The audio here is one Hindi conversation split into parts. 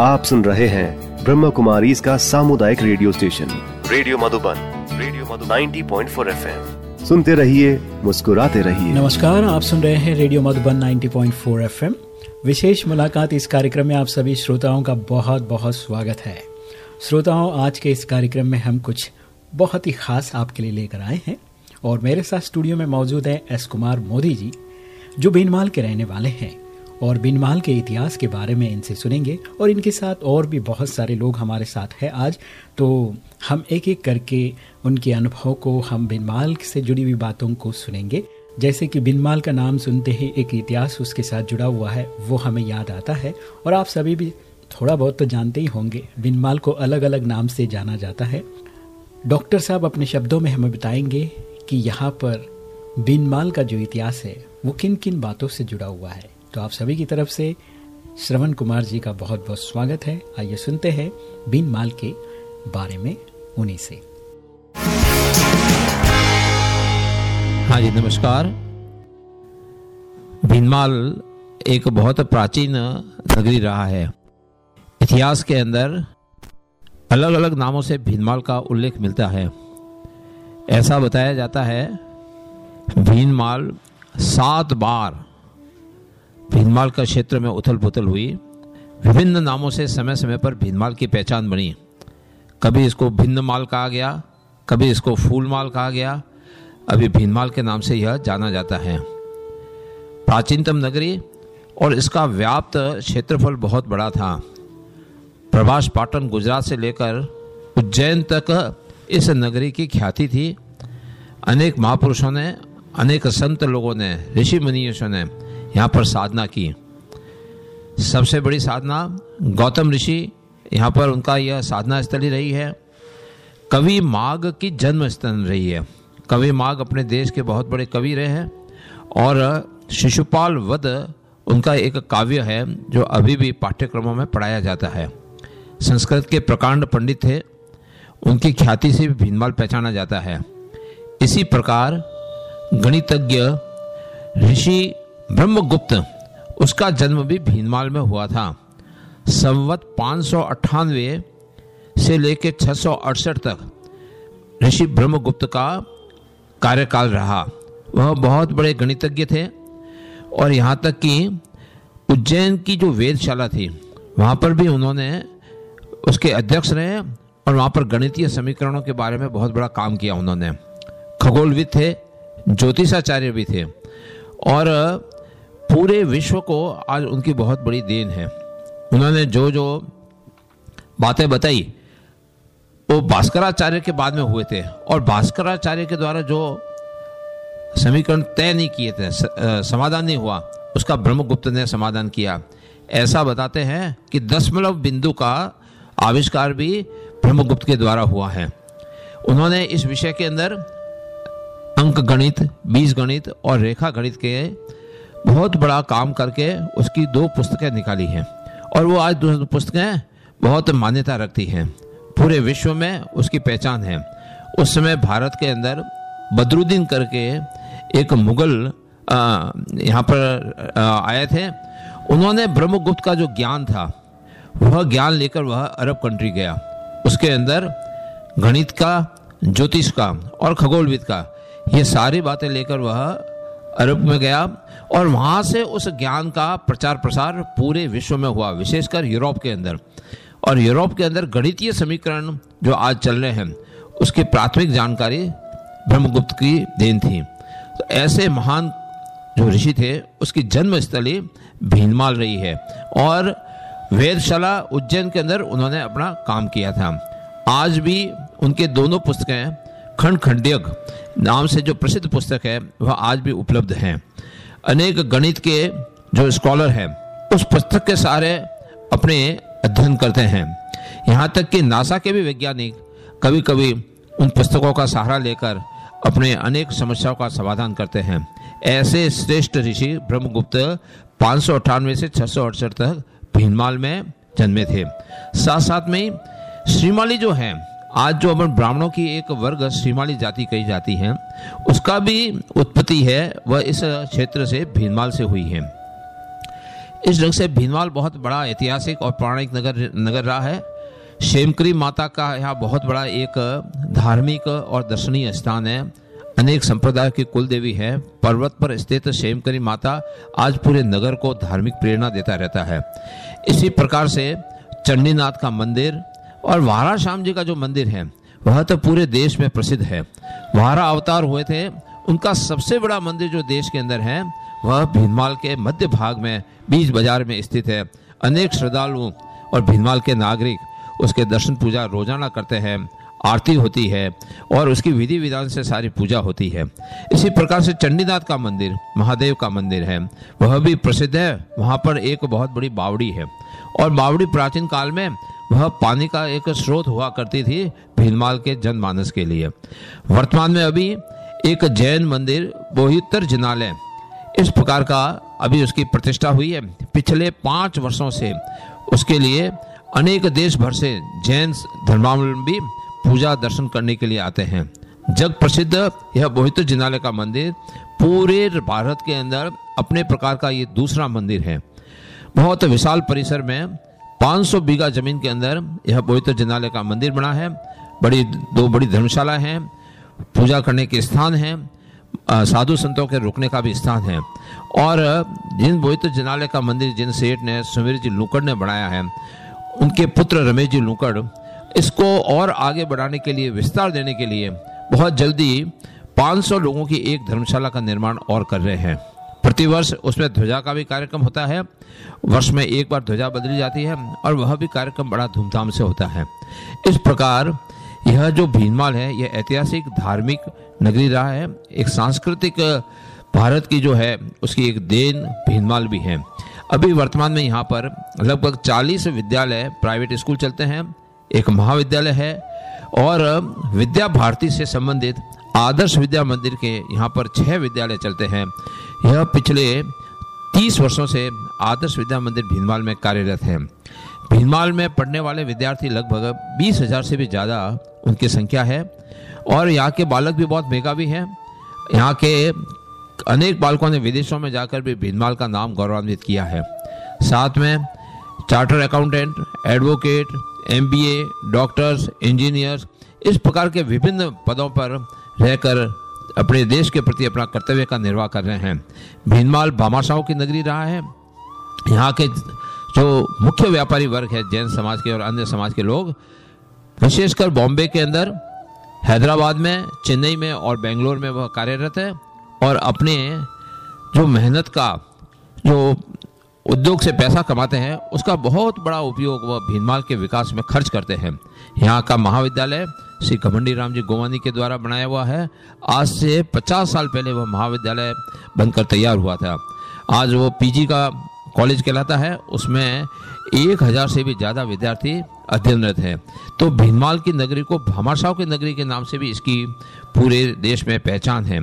आप सुन रहे हैं ब्रह्म कुमारी इसका सामुदायिक radio station. Radio Madhuban radio Madhuban. 90.4 FM. सुनते रहिए मुस्कुराते रहिए। नमस्कार आप सुन रहे हैं रेडियो मधुबन 90.4 एफएम। विशेष मुलाकात इस कार्यक्रम में आप सभी श्रोताओं का बहुत बहुत स्वागत है। श्रोताओं आज के इस कार्यक्रम में हम कुछ बहुत ही खास आपके लिए लेकर आए हैं और मेरे साथ स्टूडियो में मौजूद है एस कुमार मोदी जी जो बीनमाल के रहने वाले हैं। और बीनमाल के इतिहास के बारे में इनसे सुनेंगे और इनके साथ और भी बहुत सारे लोग हमारे साथ हैं आज। तो हम एक एक करके उनके अनुभव को, हम बिनमाल से जुड़ी हुई बातों को सुनेंगे। जैसे कि बिनमाल का नाम सुनते ही एक इतिहास उसके साथ जुड़ा हुआ है, वो हमें याद आता है। और आप सभी भी थोड़ा बहुत तो जानते ही होंगे, बिनमाल को अलग अलग नाम से जाना जाता है। डॉक्टर साहब अपने शब्दों में हमें बताएँगे कि यहाँ पर बिनमाल का जो इतिहास है, वो किन किन बातों से जुड़ा हुआ है। तो आप सभी की तरफ़ से श्रवण कुमार जी का बहुत बहुत स्वागत है। आइए सुनते हैं बीन माल के बारे में उन्हीं से। हाँ जी, नमस्कार। भीनमाल एक बहुत प्राचीन नगरी रहा है। इतिहास के अंदर अलग अलग नामों से भीनमाल का उल्लेख मिलता है। ऐसा बताया जाता है भीनमाल सात बार भीनमाल का क्षेत्र में उथल पुथल हुई। विभिन्न नामों से समय समय पर भीनमाल की पहचान बनी। कभी इसको भिन्न माल कहा गया, कभी इसको फूल माल कहा गया। अभी भीनमाल के नाम से यह जाना जाता है। प्राचीनतम नगरी और इसका व्याप्त क्षेत्रफल बहुत बड़ा था। प्रभाष पाटन गुजरात से लेकर उज्जैन तक इस नगरी की ख्याति थी। अनेक महापुरुषों ने, अनेक संत लोगों ने, ऋषि मुनियों ने यहाँ पर साधना की सबसे बड़ी साधना, गौतम ऋषि, यहाँ पर उनका यह साधना स्थली रही है। कवि माघ की जन्म स्थल रही है। कवि माघ अपने देश के बहुत बड़े कवि रहे हैं और शिशुपाल वध उनका एक काव्य है जो अभी भी पाठ्यक्रमों में पढ़ाया जाता है। संस्कृत के प्रकांड पंडित थे उनकी ख्याति से भी भीनमाल पहचाना जाता है। इसी प्रकार गणितज्ञ ऋषि ब्रह्मगुप्त, उसका जन्म भी भीनमाल में हुआ था। संवत पाँच सौ अट्ठानवे से लेकर छः सौ अड़सठ तक ऋषि ब्रह्मगुप्त का कार्यकाल रहा। वह बहुत बड़े गणितज्ञ थे और यहाँ तक कि उज्जैन की जो वेदशाला थी, वहाँ पर भी उन्होंने उसके अध्यक्ष रहे और वहाँ पर गणितीय समीकरणों के बारे में बहुत बड़ा काम किया उन्होंने। खगोलविद थे, ज्योतिषाचार्य भी थे और पूरे विश्व को आज उनकी बहुत बड़ी देन है। उन्होंने जो जो बातें बताई, वो भास्कराचार्य के बाद में हुए थे और भास्कराचार्य के द्वारा जो समीकरण तय नहीं किए थे समाधान नहीं हुआ, उसका ब्रह्मगुप्त ने समाधान किया। ऐसा बताते हैं कि दशमलव बिंदु का आविष्कार भी ब्रह्मगुप्त के द्वारा हुआ है। उन्होंने इस विषय के अंदर अंक गणित बीज गणित और रेखा गणित के बहुत बड़ा काम करके उसकी दो पुस्तकें निकाली हैं। और वो आज दो पुस्तकें बहुत मान्यता रखती हैं। पूरे विश्व में उसकी पहचान है। उस समय भारत के अंदर बदरुद्दीन करके एक मुगल यहाँ पर आए थे। उन्होंने ब्रह्मगुप्त का जो ज्ञान था, वह ज्ञान लेकर वह अरब कंट्री गया। उसके अंदर गणित का, ज्योतिष का और खगोलविद का, ये सारी बातें लेकर वह अरब में गया। और वहाँ से उस ज्ञान का प्रचार प्रसार पूरे विश्व में हुआ, विशेषकर यूरोप के अंदर। और यूरोप के अंदर गणितीय समीकरण जो आज चल रहे हैं, उसकी प्राथमिक जानकारी ब्रह्मगुप्त की देन थी। तो ऐसे महान जो ऋषि थे, उसकी जन्मस्थली भीनमाल रही है और वेदशाला उज्जैन के अंदर उन्होंने अपना काम किया था। आज भी उनके दोनों पुस्तकें खंड खंड्यक नाम से जो प्रसिद्ध पुस्तक है, वह आज भी उपलब्ध हैं। अनेक गणित के जो स्कॉलर हैं, उस पुस्तक के सारे अपने अध्ययन करते हैं। यहाँ तक कि नासा के भी वैज्ञानिक कभी कभी उन पुस्तकों का सहारा लेकर अपने अनेक समस्याओं का समाधान करते हैं। ऐसे श्रेष्ठ ऋषि ब्रह्मगुप्त पाँच सौ अठानवे से छह तक भीनमाल में जन्मे थे। साथ साथ में श्रीमाली जो है आज जो अपन ब्राह्मणों की एक वर्ग श्रीमाली जाति कही जाती है, उसका भी उत्पत्ति है, वह इस क्षेत्र से भीनमाल से हुई है। इस ढंग से भीनमाल बहुत बड़ा ऐतिहासिक और पौराणिक नगर नगर रहा है। शेमकरी माता का यहाँ बहुत बड़ा एक धार्मिक और दर्शनीय स्थान है। अनेक संप्रदाय की कुल देवी है। पर्वत पर स्थित शेमकरी माता आज पूरे नगर को धार्मिक प्रेरणा देता रहता है। इसी प्रकार से चंडीनाथ का मंदिर और वारा श्याम जी का जो मंदिर है, वह तो पूरे देश में प्रसिद्ध है। वारा अवतार हुए थे, उनका सबसे बड़ा मंदिर जो देश के अंदर है, वह भीनमाल के मध्य भाग में बीच बाज़ार में स्थित है। अनेक श्रद्धालु और भीनमाल के नागरिक उसके दर्शन पूजा रोज़ाना करते हैं, आरती होती है और उसकी विधि विधान से सारी पूजा होती है। इसी प्रकार से चंडीनाथ का मंदिर, महादेव का मंदिर है, वह भी प्रसिद्ध है। वहाँ पर एक बहुत बड़ी बावड़ी है और बावड़ी प्राचीन काल में वह पानी का एक स्रोत हुआ करती थी भीलमाल के जनमानस के लिए। वर्तमान में अभी एक जैन मंदिर बोहितर जिनालय, इस प्रकार का अभी उसकी प्रतिष्ठा हुई है। पिछले पाँच वर्षों से उसके लिए अनेक देश भर से जैन धर्मावलंबी पूजा दर्शन करने के लिए आते हैं। जग प्रसिद्ध यह बोहित जिनालय का मंदिर पूरे भारत के अंदर अपने प्रकार का ये दूसरा मंदिर है। बहुत विशाल परिसर में 500 बीघा ज़मीन के अंदर यह बोहित जिनालय का मंदिर बना है। बड़ी, दो बड़ी धर्मशाला हैं। पूजा करने के स्थान हैं। साधु संतों के रुकने का भी स्थान है। और जिन बोहित जिनालय का मंदिर जिन सेठ ने, सुमीर जी लुकड़ ने बनाया है, उनके पुत्र रमेश जी लुकड़, इसको और आगे बढ़ाने के लिए, विस्तार देने के लिए बहुत जल्दी 500 लोगों की एक धर्मशाला का निर्माण और कर रहे हैं। प्रतिवर्ष उसमें ध्वजा का भी कार्यक्रम होता है। वर्ष में एक बार ध्वजा बदली जाती है और वह भी कार्यक्रम बड़ा धूमधाम से होता है। इस प्रकार यह जो भीनमाल है, यह ऐतिहासिक, धार्मिक नगरी रहा है। एक सांस्कृतिक भारत की जो है, उसकी एक देन भीनमाल भी है। अभी वर्तमान में यहाँ पर लगभग 40 विद्यालय प्राइवेट स्कूल चलते हैं। एक महाविद्यालय है और विद्या भारती से संबंधित आदर्श विद्या मंदिर के यहाँ पर छह विद्यालय चलते हैं। यह पिछले तीस वर्षों से आदर्श विद्या मंदिर भीनमाल में कार्यरत है। भीनमाल में पढ़ने वाले विद्यार्थी लगभग बीस हज़ार से भी ज़्यादा उनकी संख्या है और यहाँ के बालक भी बहुत मेघावी हैं। यहाँ के अनेक बालकों ने विदेशों में जाकर भी भीनमाल का नाम गौरवान्वित किया है। साथ में charter accountant, advocate, MBA, doctors, engineers, इस प्रकार के विभिन्न पदों पर रहकर अपने देश के प्रति अपना कर्तव्य का निर्वाह कर रहे हैं। भीनमाल भामाशाहों की नगरी रहा है। यहाँ के जो मुख्य व्यापारी वर्ग है, जैन समाज के और अन्य समाज के लोग, विशेषकर बॉम्बे के अंदर, हैदराबाद में, चेन्नई में और बेंगलोर में वह कार्यरत है और अपने जो मेहनत का, जो उद्योग से पैसा कमाते हैं, उसका बहुत बड़ा उपयोग वह भीनमाल के विकास में खर्च करते हैं। यहाँ का महाविद्यालय श्री घमंडी राम जी गोवानी के द्वारा बनाया हुआ है। आज से 50 साल पहले वह महाविद्यालय बनकर तैयार हुआ था। आज वो पीजी का कॉलेज कहलाता है। उसमें एक हज़ार से भी ज़्यादा विद्यार्थी अध्ययनरत हैं। तो भीनमाल की नगरी को भामाशाह की नगरी के नाम से भी इसकी पूरे देश में पहचान है।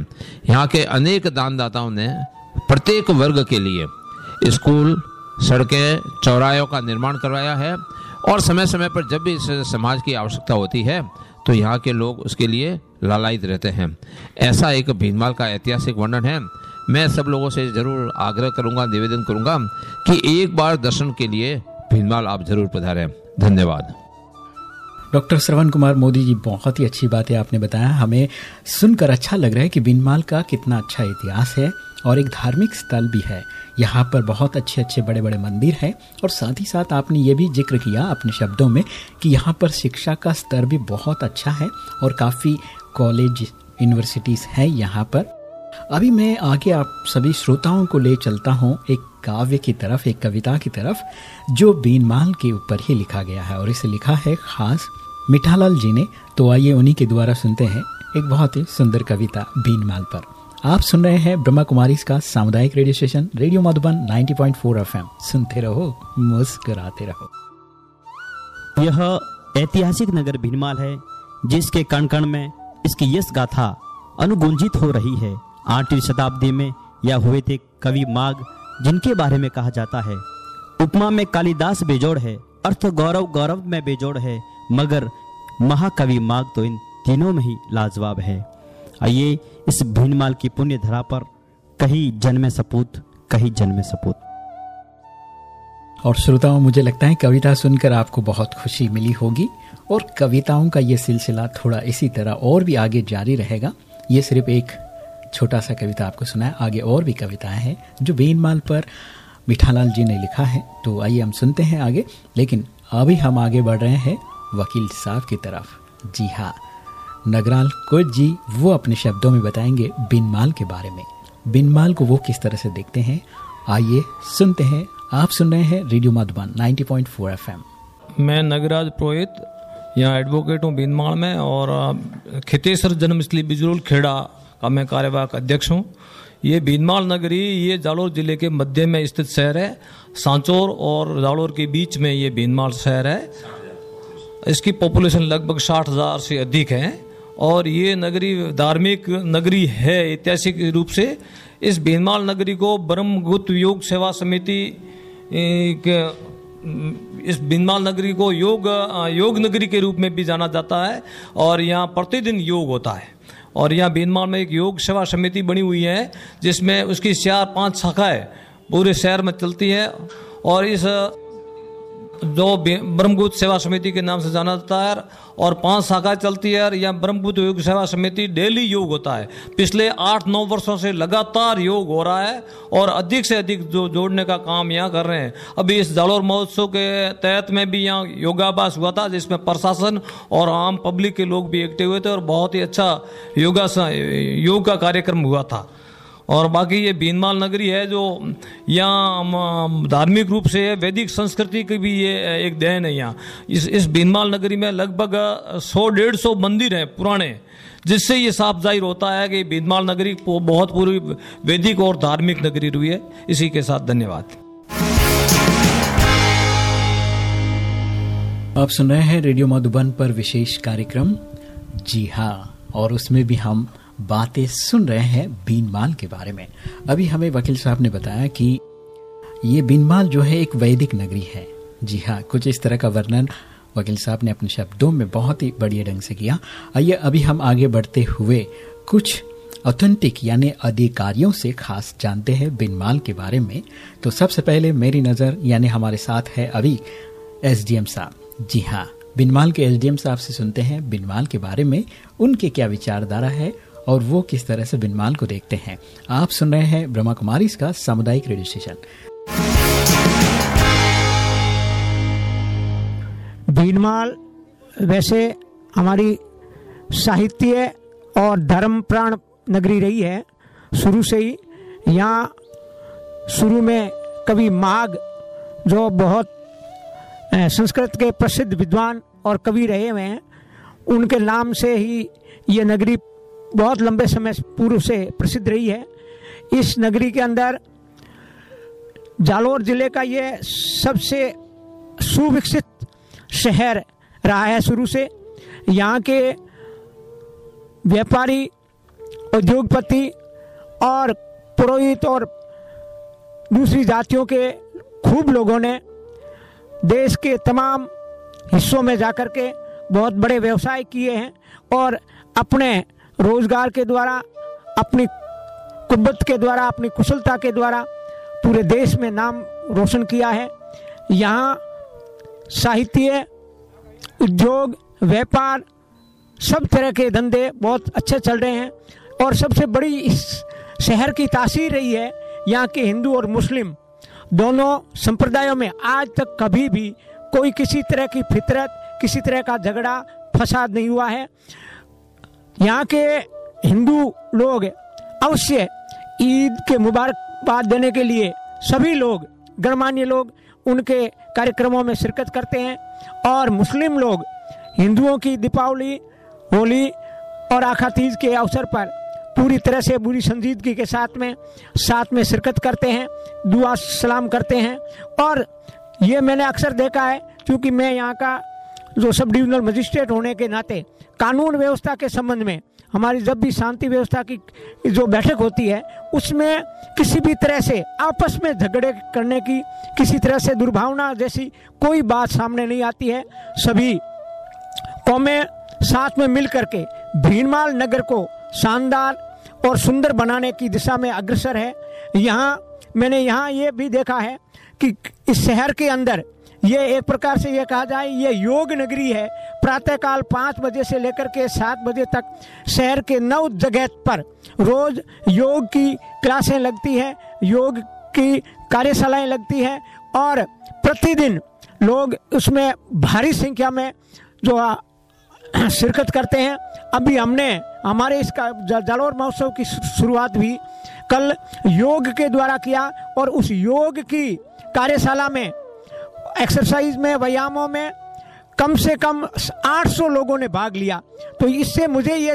यहाँ के अनेक दानदाताओं ने प्रत्येक वर्ग के लिए स्कूल, सड़कें, चौराहों का निर्माण करवाया है और समय समय पर जब भी इस समाज की आवश्यकता होती है तो यहाँ के लोग उसके लिए लालायित रहते हैं। ऐसा एक भीनमाल का ऐतिहासिक वर्णन है। मैं सब लोगों से ज़रूर आग्रह करूँगा, निवेदन करूँगा कि एक बार दर्शन के लिए भीनमाल आप ज़रूर पधारें। धन्यवाद। डॉक्टर श्रवण कुमार मोदी जी, बहुत ही अच्छी बात है आपने बताया। हमें सुनकर अच्छा लग रहा है कि भीनमाल का कितना अच्छा इतिहास है। और एक धार्मिक स्थल भी है। यहाँ पर बहुत अच्छे अच्छे बड़े बड़े मंदिर हैं और साथ ही साथ आपने ये भी ज़िक्र किया अपने शब्दों में कि यहाँ पर शिक्षा का स्तर भी बहुत अच्छा है और काफ़ी कॉलेज, यूनिवर्सिटीज़ हैं यहाँ पर। अभी मैं आगे आप सभी श्रोताओं को ले चलता हूँ एक काव्य की तरफ़, एक कविता की तरफ़, जो बीनमाल के ऊपर ही लिखा गया है और इसे लिखा है खास मिठालाल जी ने। तो आइए उन्हीं के द्वारा सुनते हैं एक बहुत ही सुंदर कविता बीनमाल पर। आप सुन रहे हैं ब्रह्मा कुमारी का सामुदायिक radio station, radio Madhuban 90.4 FM. सुनते रहो, मुस्कुराते रहो। यह ऐतिहासिक नगर भीनमाल है, जिसके कण कण में इसकी यश गाथा अनुगुंजित हो रही है। आठवीं शताब्दी में यह हुए थे कवि माग जिनके बारे में कहा जाता है। उपमा में कालिदास बेजोड़ है, अर्थ गौरव गौरव में बेजोड़ है, मगर महाकवि माग तो इन तीनों में ही लाजवाब है। आइए इस भीनमाल की पुण्य धरा पर कहीं जन्मे सपूत, कहीं जन्मे सपूत। और श्रोताओं, मुझे लगता है कविता सुनकर आपको बहुत खुशी मिली होगी और कविताओं का ये सिलसिला थोड़ा इसी तरह और भी आगे जारी रहेगा। ये सिर्फ़ एक छोटा सा कविता आपको सुना है आगे और भी कविताएँ हैं जो बेनमाल पर मिठालाल जी ने लिखा है। तो आइए हम सुनते हैं आगे। लेकिन अभी हम आगे बढ़ रहे हैं वकील साहब की तरफ़। जी हाँ। नगराल कोच जी वो अपने शब्दों में बताएँगे बिनमाल के बारे में। बिनमाल को वो किस तरह से देखते हैं? आइए सुनते हैं। आप सुन रहे हैं रेडियो मधुबन 90.4 एफएम। मैं नगराज पुरोहित, यहाँ एडवोकेट हूँ बीनमाल में और खितेसर जन्मस्थली बिजरुल खेड़ा का मैं कार्यवाहक अध्यक्ष हूँ। ये बीनमाल नगरी, ये जालोर ज़िले के मध्य में स्थित शहर है। सांचौर और जालोर के बीच में ये बीनमाल शहर है। इसकी पॉपुलेशन लगभग साठ हज़ार से अधिक है। और ये नगरी धार्मिक नगरी है, ऐतिहासिक रूप से, इस भीनमाल नगरी को ब्रह्मगुप्त योग सेवा समिति इस भीनमाल नगरी को योग योग नगरी के रूप में भी जाना जाता है और यहाँ प्रतिदिन योग होता है। और यहाँ भीनमाल में एक योग सेवा समिति बनी हुई है, जिसमें उसकी चार, पाँच शाखाएँ पूरे शहर में चलती है और इस जो ब्रह्मगुप्त सेवा समिति के नाम से जाना जाता है और पाँच शाखा चलती है यहाँ ब्रह्मगुप्त योग सेवा समिति डेली योग होता है। पिछले आठ नौ वर्षों से लगातार योग हो रहा है, और अधिक से अधिक जो जोड़ने का काम यहाँ कर रहे हैं। अभी इस जालोर महोत्सव के तहत में भी यहाँ योगाभ्यास हुआ था, जिसमें प्रशासन और आम पब्लिक के लोग भी एक्टिव हुए थे, और बहुत ही अच्छा योगा योग का कार्यक्रम हुआ था। और बाकी ये बीनमाल नगरी है जो यहाँ धार्मिक रूप से वैदिक संस्कृति की भी ये एक देन है यहाँ। इस इस बीनमाल नगरी में लगभग सौ डेढ़ सौ मंदिर हैं पुराने, जिससे ये साफ़ ज़ाहिर होता है कि बीनमाल नगरी बहुत पूरी वैदिक और धार्मिक नगरी हुई है। इसी के साथ धन्यवाद। आप सुन रहे हैं रेडियो मधुबन पर विशेष कार्यक्रम। जी हाँ और उसमें भी हम बातें सुन रहे हैं बीनमाल के बारे में। अभी हमें वकील साहब ने बताया कि ये बीनमाल जो है एक वैदिक नगरी है। जी हाँ कुछ इस तरह का वर्णन वकील साहब ने अपने शब्दों में बहुत ही बढ़िया ढंग से किया। आइए, अभी हम आगे बढ़ते हुए कुछ ऑथेंटिक यानी अधिकारियों से खास जानते हैं बिनमाल के बारे में। तो सबसे पहले मेरी नज़र यानी हमारे साथ है अभी एसडीएम साहब। जी हाँ बिनमाल के एसडीएम साहब से सुनते हैं। बिनमाल के बारे में उनके क्या विचारधारा है और वो किस तरह से बिनमाल को देखते हैं। आप सुन रहे हैं ब्रह्मा कुमारी इसका सामुदायिक रेडियो स्टेशन। भीनमाल वैसे हमारी साहित्य और धर्म प्राण नगरी रही है। शुरू से ही यहाँ शुरू में कवि माघ, जो बहुत संस्कृत के प्रसिद्ध विद्वान और कवि रहे हुए हैं, उनके नाम से ही ये नगरी बहुत लंबे समय पूर्व से प्रसिद्ध रही है। इस नगरी के अंदर जालोर ज़िले का ये सबसे सुविकसित शहर रहा है शुरू से। यहाँ के व्यापारी, उद्योगपति और पुरोहित और दूसरी जातियों के खूब लोगों ने देश के तमाम हिस्सों में जाकर के बहुत बड़े व्यवसाय किए हैं और अपने रोज़गार के द्वारा, अपनी कुब्बत के द्वारा, अपनी कुशलता के द्वारा पूरे देश में नाम रोशन किया है। यहाँ साहित्य, उद्योग, व्यापार, सब तरह के धंधे बहुत अच्छे चल रहे हैं और सबसे बड़ी इस शहर की तासीर रही है, यहाँ के हिंदू और मुस्लिम दोनों संप्रदायों में आज तक कभी भी कोई किसी तरह की फितरत, किसी तरह का झगड़ा, फसाद नहीं हुआ है। यहाँ के हिंदू लोग अवश्य ईद के मुबारकबाद देने के लिए सभी लोग, गणमान्य लोग, उनके कार्यक्रमों में शिरकत करते हैं और मुस्लिम लोग हिंदुओं की दीपावली, होली और आखा तीज के अवसर पर पूरी तरह से बुरी संजीदगी के साथ में साथ में शिरकत करते हैं, दुआ सलाम करते हैं और ये मैंने अक्सर देखा है क्योंकि मैं यहाँ का जो सब डिविजनल मजिस्ट्रेट होने के नाते कानून व्यवस्था के संबंध में, हमारी जब भी शांति व्यवस्था की जो बैठक होती है, उसमें किसी भी तरह से आपस में झगड़े करने की, किसी तरह से दुर्भावना जैसी कोई बात सामने नहीं आती है। सभी कौमें साथ में मिल करके भीनमाल नगर को शानदार और सुंदर बनाने की दिशा में अग्रसर है। यहाँ, मैंने यहाँ ये भी देखा है कि इस शहर के अंदर ये एक प्रकार से ये कहा जाए, ये योग नगरी है। प्रातःकाल पाँच बजे से लेकर के सात बजे तक शहर के नौ जगह पर रोज योग की क्लासें लगती हैं, योग की कार्यशालाएँ लगती हैं और प्रतिदिन लोग उसमें भारी संख्या में जो शिरकत करते हैं। अभी हमने, हमारे इसका जलोर महोत्सव की शुरुआत भी कल योग के द्वारा किया और उस योग की कार्यशाला में एक्सरसाइज में व्यायामों में कम से कम 800 लोगों ने भाग लिया। तो इससे मुझे ये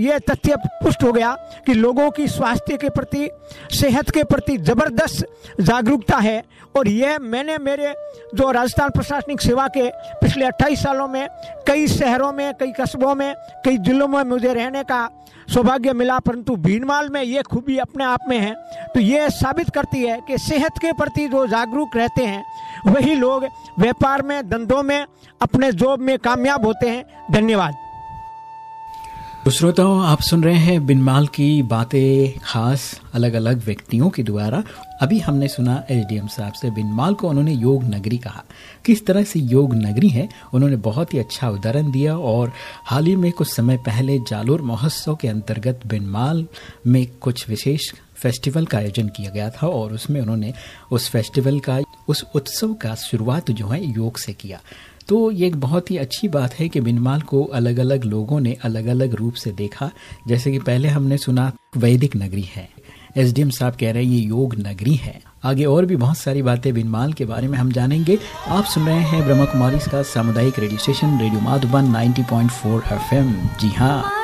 ये तथ्य पुष्ट हो गया कि लोगों की स्वास्थ्य के प्रति, सेहत के प्रति ज़बरदस्त जागरूकता है। और यह मैंने मेरे जो राजस्थान प्रशासनिक सेवा के पिछले 28 सालों में, कई शहरों में, कई कस्बों में, कई जिलों में मुझे रहने का सौभाग्य मिला, परंतु भीनमाल में ये खूबी अपने आप में है। तो ये साबित करती है कि सेहत के प्रति जो जागरूक रहते हैं, वही लोग व्यापार में, धंधों में, अपने जॉब में कामयाब होते हैं। धन्यवाद। तो श्रोताओं, आप सुन रहे हैं बिनमाल की बातें खास अलग अलग व्यक्तियों के द्वारा। अभी हमने सुना एसडीएम साहब से बिनमाल को उन्होंने योग नगरी कहा। किस तरह से योग नगरी है, उन्होंने बहुत ही अच्छा उदाहरण दिया और हाल ही में कुछ समय पहले जालोर महोत्सव के अंतर्गत बिनमाल में कुछ विशेष फेस्टिवल का आयोजन किया गया था और उसमें उन्होंने उस फेस्टिवल का, उस उत्सव का शुरुआत जो है योग से किया। तो ये एक बहुत ही अच्छी बात है कि बिनमाल को अलग अलग लोगों ने अलग अलग रूप से देखा। जैसे कि पहले हमने सुना, वैदिक नगरी है। एसडीएम साहब कह रहे हैं, ये योग नगरी है। आगे और भी बहुत सारी बातें बिनमाल के बारे में हम जानेंगे। आप सुन रहे हैं ब्रह्मा कुमारी का सामुदायिक radio station, radio Madhuban 90.4 FM. जी हाँ।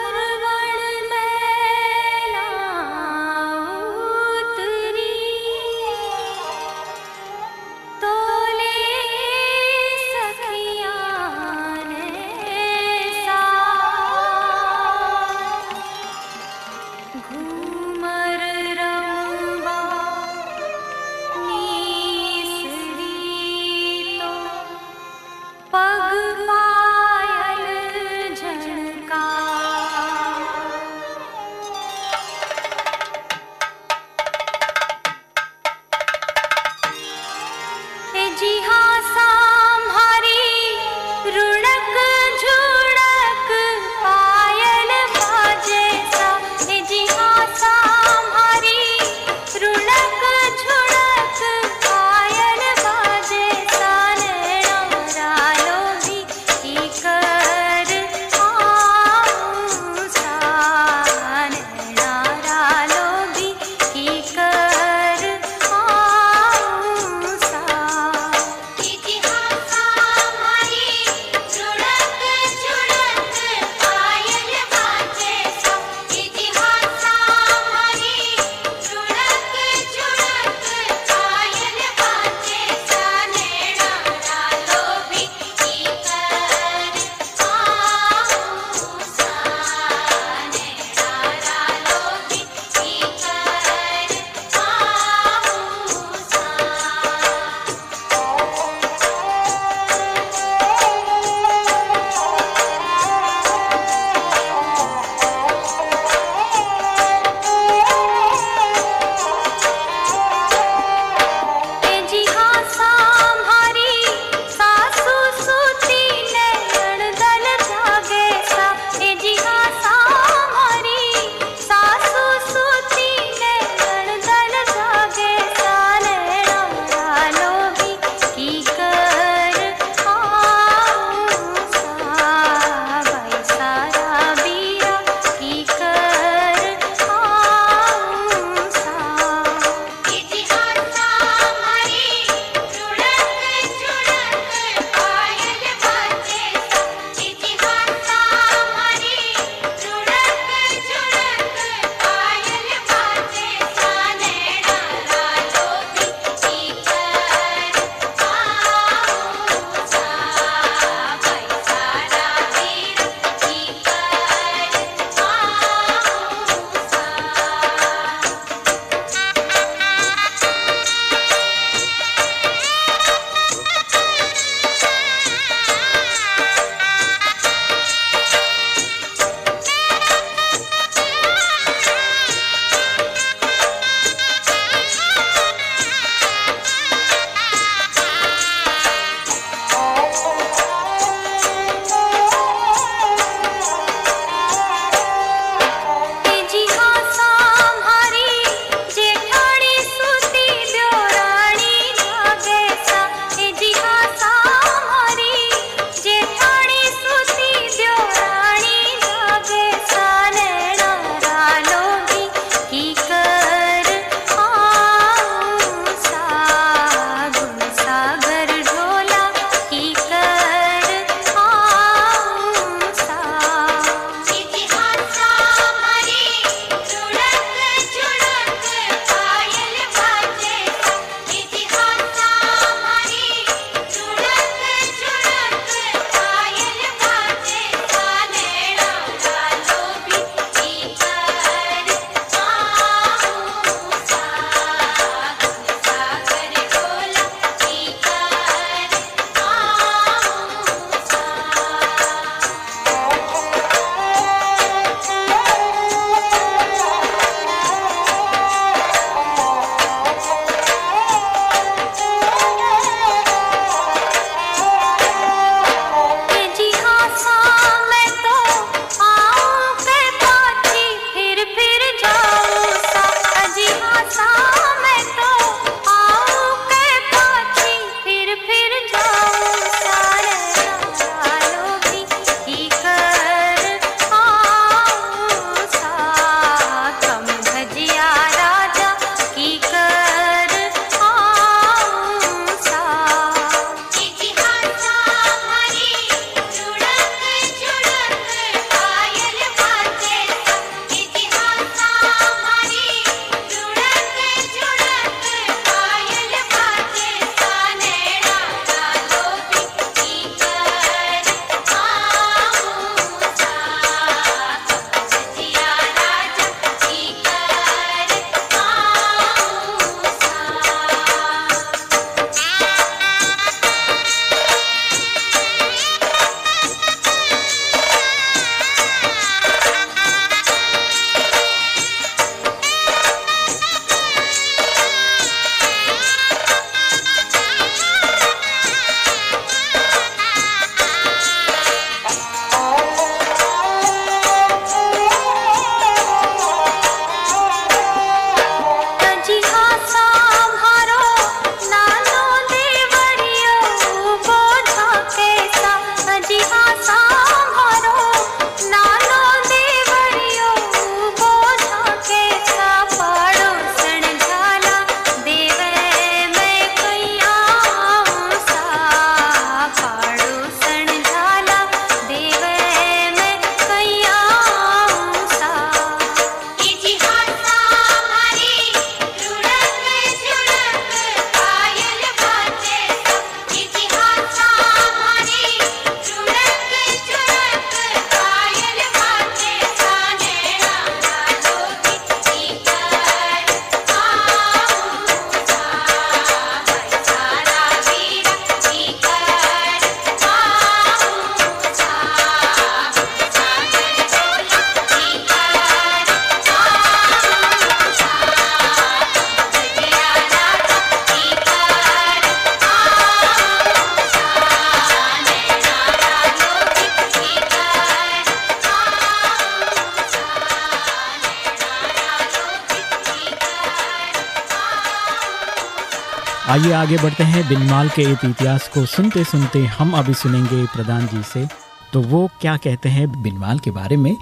आइए आगे बढ़ते हैं बिनमाल के इस इतिहास को सुनते सुनते हम अभी सुनेंगे प्रधान जी से। तो वो क्या कहते हैं बिनमाल के बारे में?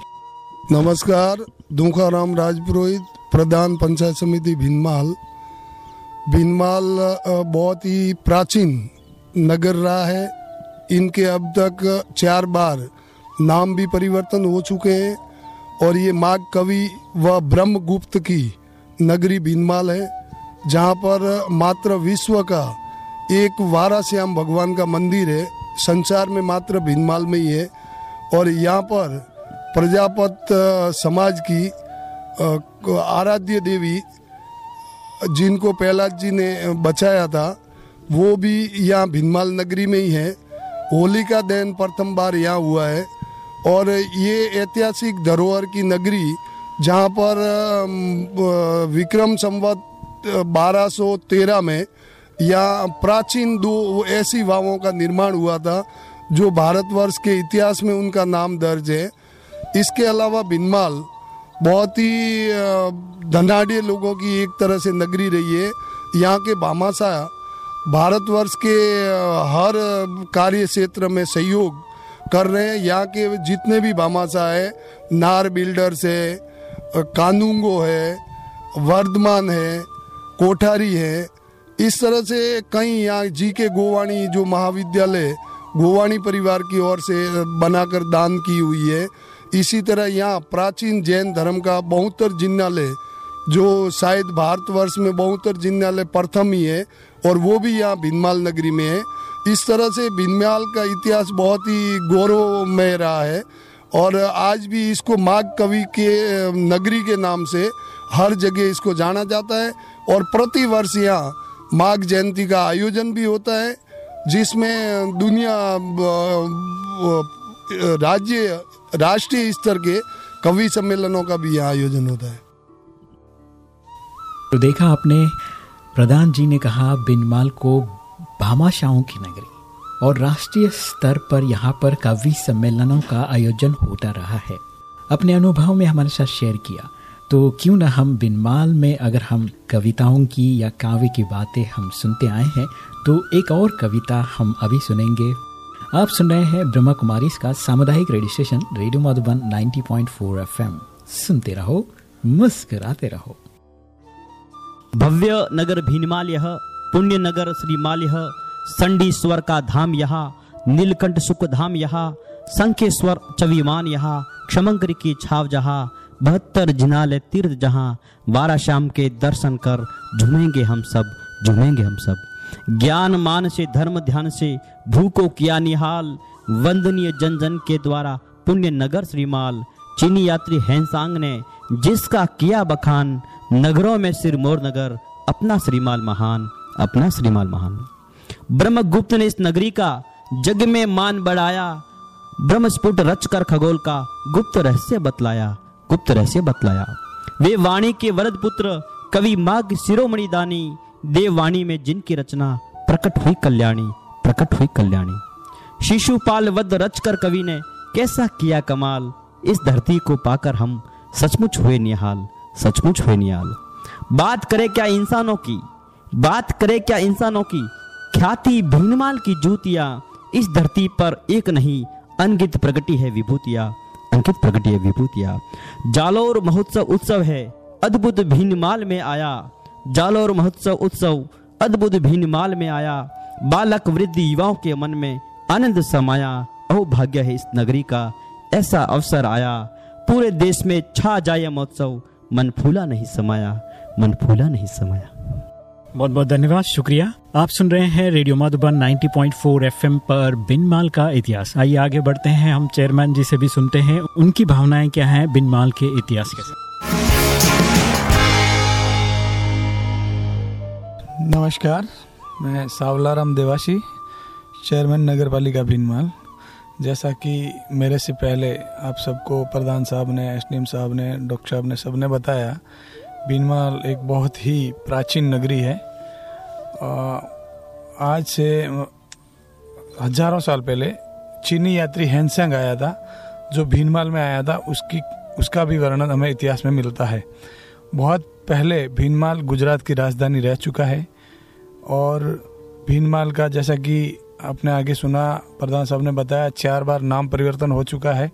नमस्कार दूखाराम राजपुरोहित, प्रधान पंचायत समिति भिनमाल भिनमाल बहुत ही प्राचीन नगर रहा है। इनके अब तक चार बार नाम भी परिवर्तन हो चुके हैं और ये माघ कवि व ब्रह्मगुप्त की नगरी भिनमाल है। जहाँ पर मात्र विश्व का एक वाराश्याम भगवान का मंदिर है। संसार में मात्र भिनमाल में ही है। और यहाँ पर प्रजापत समाज की आराध्य देवी जिनको प्रहलाद जी ने बचाया था, वो भी यहाँ भिनमाल नगरी में ही है। होली का दहन प्रथम बार यहाँ हुआ है। और ये ऐतिहासिक धरोहर की नगरी जहाँ पर विक्रम संवत 1213 में यहाँ प्राचीन दो ऐसी वावों का निर्माण हुआ था, जो भारतवर्ष के इतिहास में उनका नाम दर्ज है। इसके अलावा भिनमाल बहुत ही धनाढ़ लोगों की एक तरह से नगरी रही है। यहाँ के भामाशा भारतवर्ष के हर कार्य क्षेत्र में सहयोग कर रहे हैं। यहाँ के जितने भी भामाशा है, नार बिल्डर्स है कानूंगो है, वर्धमान है कोठारी है। इस तरह से कई यहाँ जी के गोवाणी जो महाविद्यालय गोवाणी परिवार की ओर से बनाकर दान की हुई है। इसी तरह यहाँ प्राचीन जैन धर्म का बहुतर जिन्नालय जो शायद भारतवर्ष में बहुतर जिन्नालय प्रथम ही है, और वो भी यहाँ भिनमाल नगरी में है। इस तरह से भिनमाल का इतिहास बहुत ही गौरवमय रहा है, और आज भी इसको माघ कवि के नगरी के नाम से हर जगह इसको जाना जाता है। और प्रति वर्ष यहाँ माघ जयंती का आयोजन भी होता है, जिसमें दुनिया राज्य, राष्ट्रीय स्तर के कवि सम्मेलनों का भी यहाँ आयोजन होता है। तो देखा आपने, प्रधान जी ने कहा बिनमाल को भामाशाहों की नगरी और राष्ट्रीय स्तर पर यहाँ पर कवि सम्मेलनों का आयोजन होता रहा है। अपने अनुभव में हमारे साथ शेयर किया। तो क्यों ना हम बिनमाल में अगर हम कविताओं की या काव्य की बातें हम सुनते आए हैं तो एक और कविता हम अभी सुनेंगे। आप सुन रहे हैं ब्रह्मा कुमारी का सामुदायिक radio station, radio Madhuban 90.4 FM. सुनते रहो, मुस्कुराते रहो। भव्य नगर भीनमाल यह पुण्य नगर श्रीमाल यह संडी स्वर का धाम यहाँ, नीलकंठ सुख धाम यहाँ संख्येश्वर चविमान यहाँ क्षमंकर की छाव जहाँ बहत्तर जिनाले तीर्थ जहाँ बारह शाम के दर्शन कर झूमेंगे हम सब, झूमेंगे हम सब। ज्ञान, मान से, धर्म, ध्यान से भूको किया निहाल वंदनीय जन जन के द्वारा पुण्य नगर श्रीमाल, चीनी यात्री हैंसांग ने जिसका किया बखान, नगरों में सिरमौर नगर, अपना श्रीमाल महान, अपना श्रीमाल महान। ब्रह्मगुप्त ने इस नगरी का जग में मान बढ़ाया, ब्रह्मस्फुट रच कर खगोल का गुप्त रहस्य बतलाया। गुप्त रहस्य बतलाया। वे वाणी के वरद पुत्र, कवि माघ शिरोमणि दानी देववाणी में जिनकी रचना प्रकट हुई कल्याणी, प्रकट हुई कल्याणी। शिशुपाल वध रच कर कवि ने, कैसा किया कमाल? इस धरती को पाकर हम सचमुच हुए निहाल, सचमुच हुए निहाल। बात करे क्या इंसानों की? बात करे क्या इंसानों की? ख्याति भीनमाल की जूतियाँ, इस धरती पर एक नहीं अनगित प्रगति है विभूतिया। अंकित प्रगति है विभूतिया जालोर महोत्सव उत्सव है, अद्भुत भीनमाल में आया। जालोर महोत्सव उत्सव अद्भुत भीनमाल में आया। बालक वृद्धि युवाओं के मन में आनंद समाया। अहो, भाग्य है इस नगरी का, ऐसा अवसर आया। पूरे देश में छा जाए महोत्सव, मन फूला नहीं समाया, मन फूला नहीं समाया। बहुत बहुत धन्यवाद, शुक्रिया। आप सुन रहे हैं रेडियो मधुबन 90.4 एफएम पर बिनमाल का इतिहास। आइए आगे बढ़ते हैं। हम चेयरमैन जी से भी सुनते हैं। उनकी भावनाएँ क्या हैं बिनमाल के इतिहास के साथ? नमस्कार, मैं सावलाराम देवासी, चेयरमैन नगर पालिका भिनमाल जैसा कि मेरे से पहले आप सबको प्रधान साहब ने एसडीएम साहब ने, डॉक्टर साहब ने सबने बताया बीनमाल एक बहुत ही प्राचीन नगरी है। आज से हज़ारों साल पहले चीनी यात्री हैंसेंग आया था, जो भीनमाल में आया था, उसकी, उसका भी वर्णन हमें इतिहास में मिलता है। बहुत पहले भीनमाल गुजरात की राजधानी रह चुका है और भीनमाल का जैसा कि आपने आगे सुना, प्रधान साहब ने बताया, चार बार नाम परिवर्तन हो चुका है।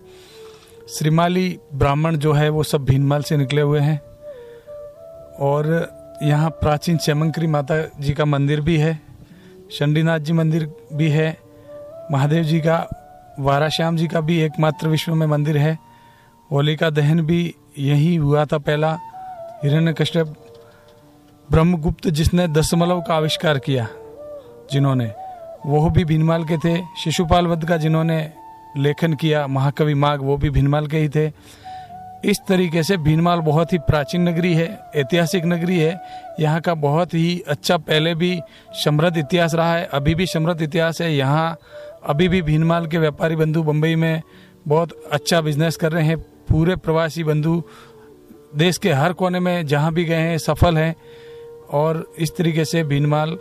श्रीमाली ब्राह्मण जो है, वो सब भीनमाल से निकले हुए हैं। और यहाँ प्राचीन चमंकरी माता जी का मंदिर भी है चंडीनाथ जी मंदिर भी है, महादेव जी का, वाराश्याम जी का भी एकमात्र विश्व में मंदिर है होलिका दहन भी यही हुआ था पहला हिरण्य कश्यप ब्रह्मगुप्त जिसने दशमलव का आविष्कार किया, जिन्होंने, वो भी भीनमाल के थे, शिशुपाल वध का जिन्होंने लेखन किया, महाकवि माघ, वो भी भीनमाल के ही थे इस तरीके से भीनमाल बहुत ही प्राचीन नगरी है, ऐतिहासिक नगरी है। यहाँ का बहुत ही अच्छा पहले भी समृद्ध इतिहास रहा है, अभी भी समृद्ध इतिहास है। यहाँ अभी भी भीनमाल के व्यापारी बंधु बम्बई में बहुत अच्छा बिज़नेस कर रहे हैं। पूरे प्रवासी बंधु देश के हर कोने में जहाँ भी गए हैं, सफल हैं और इस तरीके से भीनमाल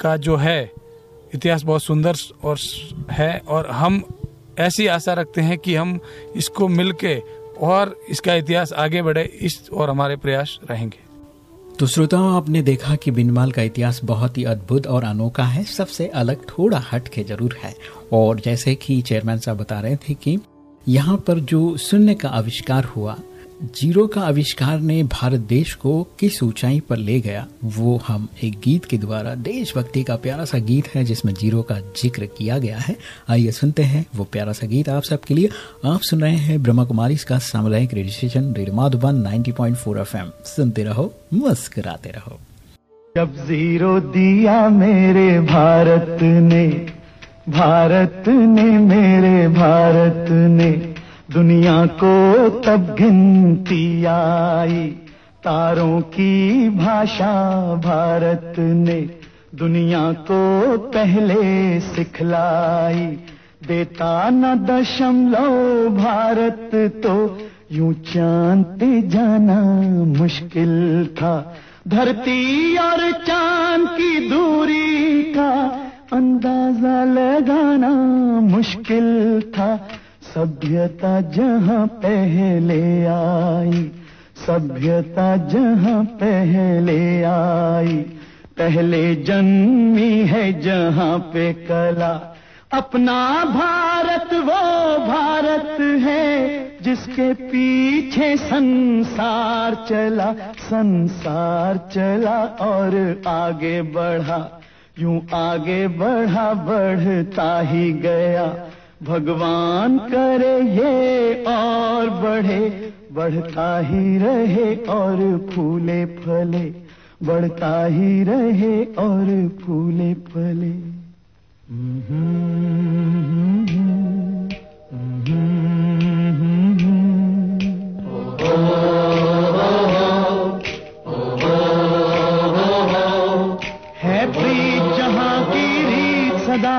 का जो है, इतिहास बहुत सुंदर और है और हम ऐसी आशा रखते हैं कि हम इसको मिलके और इसका इतिहास आगे बढ़े, इस और हमारे प्रयास रहेंगे। तो श्रोताओं, आपने देखा कि बिनमाल का इतिहास बहुत ही अद्भुत और अनोखा है। सबसे अलग थोड़ा हट के ज़रूर है। और जैसे कि चेयरमैन साहब बता रहे थे कि यहाँ पर जो शून्य का आविष्कार हुआ ज़ीरो का आविष्कार ने भारत देश को किस ऊंचाई पर ले गया? वो हम एक गीत के द्वारा, देशभक्ति का प्यारा सा गीत है, जिसमें ज़ीरो का ज़िक्र किया गया है। आइए सुनते हैं वो प्यारा सा गीत आप सबके लिए। आप सुन रहे हैं ब्रह्मा कुमारी का सामुदायिक radio station radio Madhuban 90.4 FM. सुनते रहो, मुस्कुराते रहो। जब ज़ीरो दिया मेरे भारत ने भारत ने मेरे भारत ने दुनिया को तब गिनती आई। तारों की भाषा भारत ने दुनिया को पहले सिखलाई। देता न दशमलव भारत तो यूँ चाँद जाना मुश्किल था। धरती और चाँद की दूरी का अंदाज़ा लगाना मुश्किल था। सभ्यता जहाँ पहले आई, सभ्यता जहाँ पहले आई। पहले जन्मी है जहाँ पे कला, अपना भारत वो भारत है, जिसके पीछे संसार चला संसार चला और आगे बढ़ा। यूँ आगे बढ़ा, बढ़ता ही गया। भगवान करे ये और बढ़े, बढ़ता ही रहे और फूले फले, बढ़ता ही रहे और फूले फले। है प्रीत जहाँ की रीत सदा।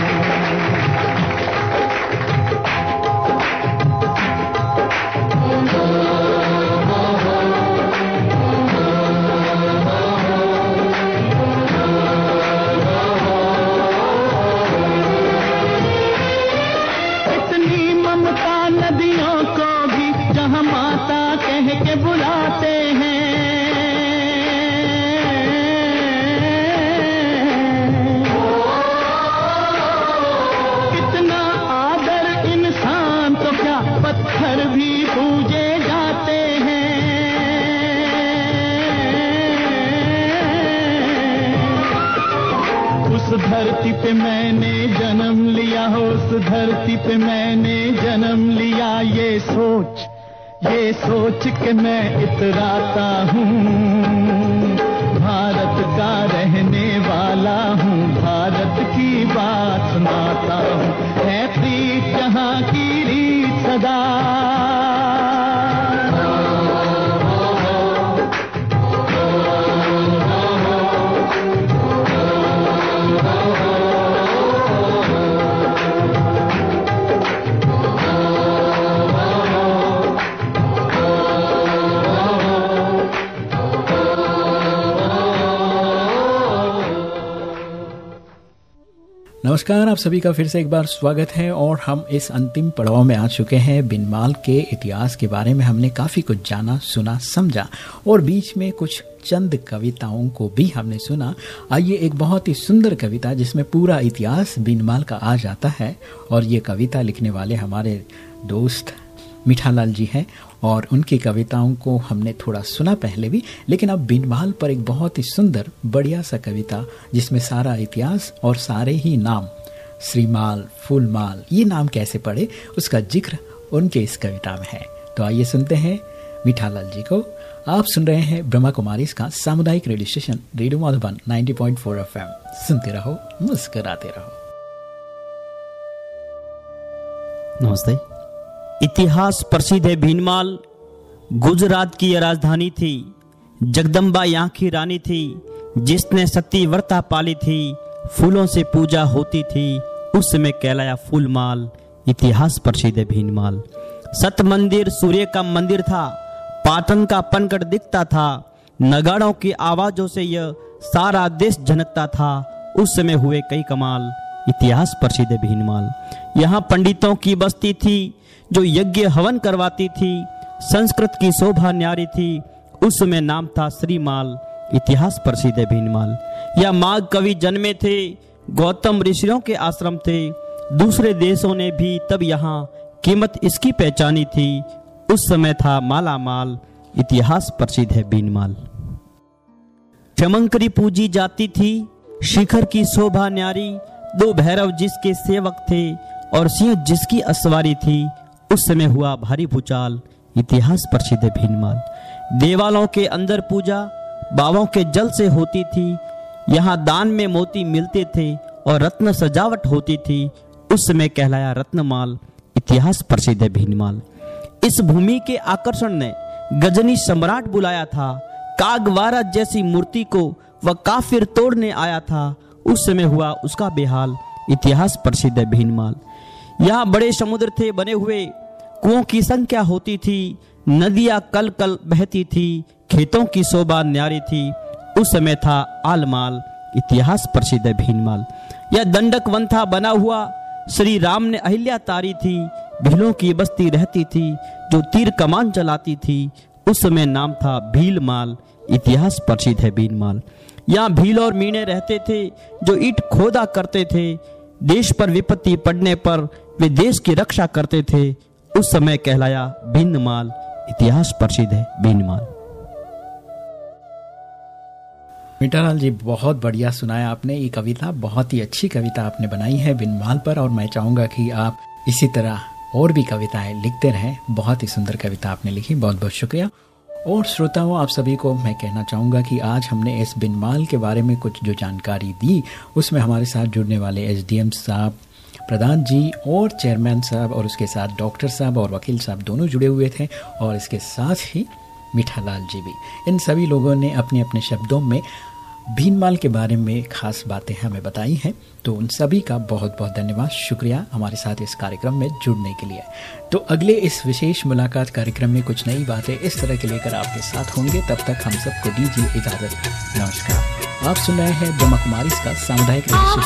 मैं नमस्कार, आप सभी का फिर से एक बार स्वागत है और हम इस अंतिम पड़ाव में आ चुके हैं बिनमाल के इतिहास के बारे में। हमने काफ़ी कुछ जाना, सुना, समझा और बीच में कुछ चंद कविताओं को भी हमने सुना। आइए एक बहुत ही सुंदर कविता जिसमें पूरा इतिहास बिनमाल का आ जाता है और ये कविता लिखने वाले हमारे दोस्त मीठालाल जी हैं और उनकी कविताओं को हमने थोड़ा सुना पहले भी, लेकिन अब बिनमाल पर एक बहुत ही सुंदर, बढ़िया सा कविता, जिसमें सारा इतिहास और सारे ही नाम, श्रीमाल, फूलमाल, ये नाम कैसे पड़े, उसका ज़िक्र उनके इस कविता में है। तो आइए सुनते हैं मीठालाल जी को। आप सुन रहे हैं ब्रह्मा कुमारी इसका सामुदायिक radio station, radio Madhuban 90.4 FM. सुनते रहो, मुस्कराते रहो। नमस्ते। इतिहास प्रसिद्ध है भीनमाल। गुजरात की यह राजधानी थी। जगदम्बा यहाँ की रानी थी, जिसने सती व्रता पाली थी। फूलों से पूजा होती थी। उस समय कहलाया फूलमाल। इतिहास प्रसिद्ध है भीनमाल। सत मंदिर, सूर्य का मंदिर था। पाटन का पनकट दिखता था। नगाड़ों की आवाजों से यह सारा देश झनकता था। उस समय हुए कई कमाल। इतिहास प्रसिद्ध भीनमाल। यहाँ पंडितों की बस्ती थी। जो यज्ञ हवन करवाती थी, संस्कृत की शोभा न्यारी थी उस समय नाम था श्रीमाल, इतिहास प्रसिद्ध है भीनमाल। यह माघ कवि जन्मे थे, गौतम ऋषियों के आश्रम थे, दूसरे देशों ने भी तब यहाँ कीमत इसकी पहचानी थी, उस समय था माला माल इतिहास प्रसिद्ध है बीनमाल चमंकरी पूजी जाती थी, शिखर की शोभा न्यारी, दो भैरव जिसके सेवक थे, और सिंह जिसकी असवारी थी उस समय हुआ भारी भूचाल, इतिहास प्रसिद्ध भीनमाल। देवालों के अंदर पूजा, बावों के जल से होती थी, यहाँ दान में मोती मिलते थे और रत्न सजावट होती थी, उस समय कहलाया रत्नमाल, इतिहास प्रसिद्ध भीनमाल। इस भूमि के आकर्षण ने गजनी सम्राट बुलाया था, कागवारा जैसी मूर्ति को वह काफिर तोड़ने आया था, उस समय हुआ उसका बेहाल, इतिहास प्रसिद्ध है भीनमाल। यहाँ बड़े समुद्र थे, बने हुए। कुओं की संख्या होती थी, नदियाँ कल कल बहती थी, खेतों की शोभा न्यारी थी। उस समय था आलमाल, इतिहास प्रसिद्ध है भीनमाल। यह दंडक वन था, बना हुआ। श्री राम ने अहिल्या तारी थी, भीलों की बस्ती रहती थी, जो तीर कमान चलाती थी। उस समय नाम था भीलमाल, इतिहास प्रसिद्ध है भीलमाल यहाँ भील और मीणे रहते थे, जो ईट खोदा करते थे। देश पर विपत्ति पड़ने पर वे देश की रक्षा करते थे। उस समय कहलाया भिन्न माल इतिहास प्रसिद्ध है भिन्न माल मीठालाल जी, बहुत बढ़िया सुनाया आपने। ये कविता, बहुत ही अच्छी कविता आपने बनाई है बिनमाल पर, और मैं चाहूँगा कि आप इसी तरह और भी कविताएँ लिखते रहें। बहुत ही सुंदर कविता आपने लिखी, बहुत बहुत शुक्रिया। और श्रोताओं, आप सभी को मैं कहना चाहूँगा कि आज हमने इस बिनमाल के बारे में कुछ जो जानकारी दी, उसमें हमारे साथ जुड़ने वाले एसडीएम साहब प्रधान जी और चेयरमैन साहब और उसके साथ डॉक्टर साहब और वकील साहब दोनों जुड़े हुए थे और इसके साथ ही मीठालाल जी भी। इन सभी लोगों ने अपने अपने शब्दों में भीनमाल के बारे में खास बातें हमें बताई हैं। तो उन सभी का बहुत बहुत धन्यवाद। शुक्रिया हमारे साथ इस कार्यक्रम में जुड़ने के लिए। तो अगले इस विशेष मुलाकात कार्यक्रम में कुछ नई बातें इस तरह के लेकर आपके साथ होंगे। तब तक हम सबको दीजिए इजाज़त। नमस्कार। आप सुन रहे हैं ब्रह्मा कुमारी का सामुदायिक आप